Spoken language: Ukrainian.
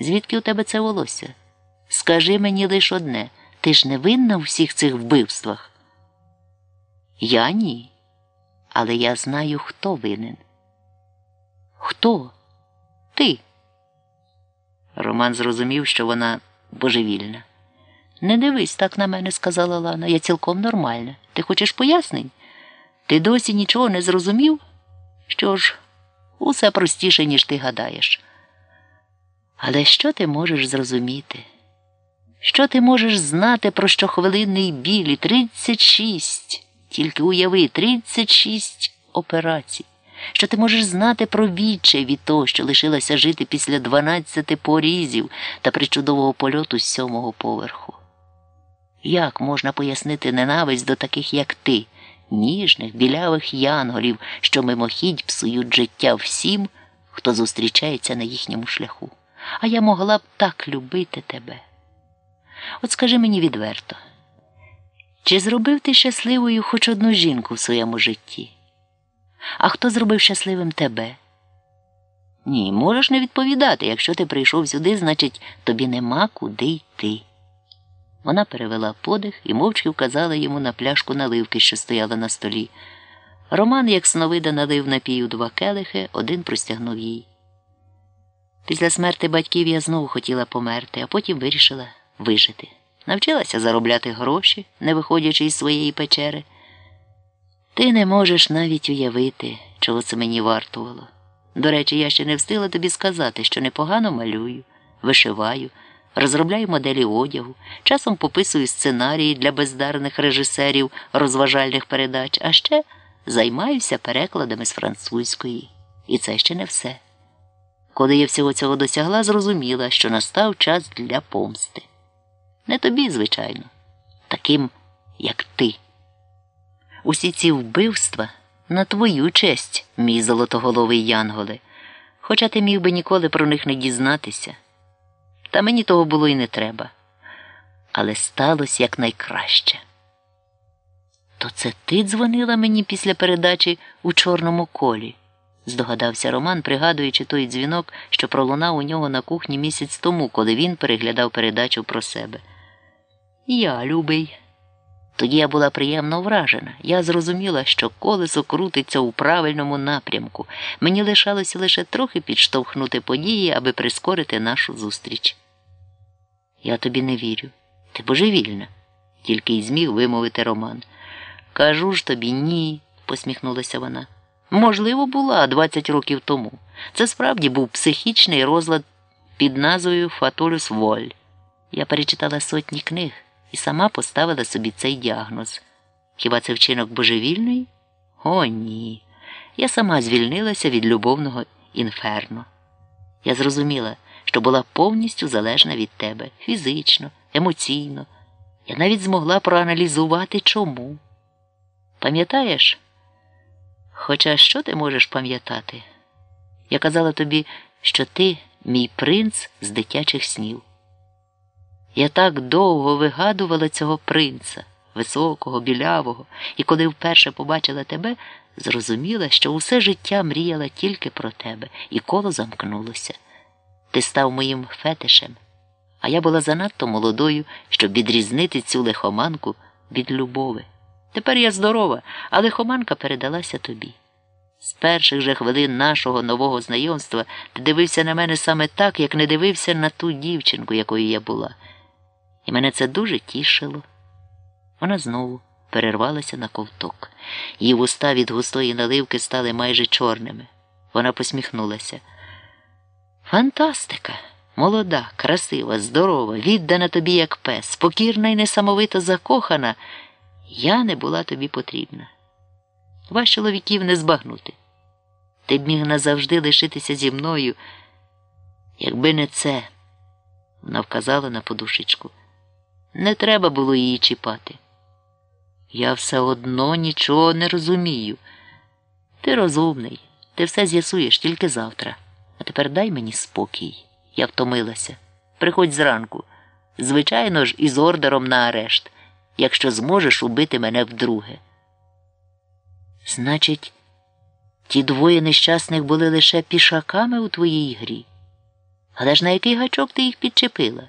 Звідки у тебе це волосся? Скажи мені лише одне ти ж не винна у всіх цих вбивствах? Я ні. Але я знаю, хто винен. Хто? Ти. Роман зрозумів, що вона божевільна. Не дивись так на мене, сказала Лана. Я цілком нормальна. Ти хочеш пояснень? Ти досі нічого не зрозумів? Що ж, усе простіше, ніж ти гадаєш. Але що ти можеш зрозуміти? Що ти можеш знати про щохвилинний білі 36, тільки уяви 36 операцій. Що ти можеш знати про відчай від того, що лишилася жити після 12 порізів та причудового польоту з сьомого поверху? Як можна пояснити ненависть до таких, як ти, ніжних, білявих янголів, що мимохідь псують життя всім, хто зустрічається на їхньому шляху? А я могла б так любити тебе. От скажи мені відверто, чи зробив ти щасливою хоч одну жінку в своєму житті? А хто зробив щасливим тебе? Ні, можеш не відповідати. Якщо ти прийшов сюди, значить тобі нема куди йти. Вона перевела подих і мовчки вказала йому на пляшку наливки, що стояла на столі. Роман, як сновида, налив напію два келихи, один простягнув їй. Після смерти батьків я знову хотіла померти, а потім вирішила вижити. Навчилася заробляти гроші, не виходячи із своєї печери. Ти не можеш навіть уявити, чого це мені вартувало. До речі, я ще не встигла тобі сказати, що непогано малюю, вишиваю, розробляю моделі одягу, часом пописую сценарії для бездарних режисерів розважальних передач, а ще займаюся перекладами з французької. І це ще не все. Коли я всього цього досягла, зрозуміла, що настав час для помсти. Не тобі, звичайно, таким, як ти. Усі ці вбивства на твою честь, мій золотоголовий Янголе, хоча ти міг би ніколи про них не дізнатися. Та мені того було і не треба. Але сталося якнайкраще. То це ти дзвонила мені після передачі у чорному колі, здогадався Роман, пригадуючи той дзвінок, що пролунав у нього на кухні місяць тому, коли він переглядав передачу про себе. Я, любий. Тоді я була приємно вражена. Я зрозуміла, що колесо крутиться у правильному напрямку. Мені лишалося лише трохи підштовхнути події, аби прискорити нашу зустріч. Я тобі не вірю. Ти божевільна, тільки й зміг вимовити Роман. Кажу ж тобі ні, посміхнулася вона. Можливо, була 20 років тому. Це справді був психічний розлад під назвою Фатулюс Воль. Я перечитала сотні книг і сама поставила собі цей діагноз. Хіба це вчинок божевільної? О, ні. Я сама звільнилася від любовного інферно. Я зрозуміла, що була повністю залежна від тебе фізично, емоційно. Я навіть змогла проаналізувати чому. Пам'ятаєш? Хоча що ти можеш пам'ятати? Я казала тобі, що ти мій принц з дитячих снів. Я так довго вигадувала цього принца, високого, білявого, і коли вперше побачила тебе, зрозуміла, що усе життя мріяла тільки про тебе, і коло замкнулося. Ти став моїм фетишем, а я була занадто молодою, щоб відрізнити цю лихоманку від любови. Тепер я здорова, а лихоманка передалася тобі. З перших же хвилин нашого нового знайомства ти дивився на мене саме так, як не дивився на ту дівчинку, якою я була. І мене це дуже тішило. Вона знову перервалася на ковток. Її вуста від густої наливки стали майже чорними. Вона посміхнулася. Фантастика! Молода, красива, здорова, віддана тобі, як пес, спокірна і несамовито закохана. Я не була тобі потрібна. Ваш чоловіків не збагнути. Ти б міг назавжди лишитися зі мною, якби не це, вона вказала на подушечку. Не треба було її чіпати. Я все одно нічого не розумію. Ти розумний, ти все з'ясуєш тільки завтра. А тепер дай мені спокій. Я втомилася. Приходь зранку. Звичайно ж, із ордером на арешт, якщо зможеш убити мене вдруге. Значить, ті двоє нещасних були лише пішаками у твоїй грі. Але ж на який гачок ти їх підчепила?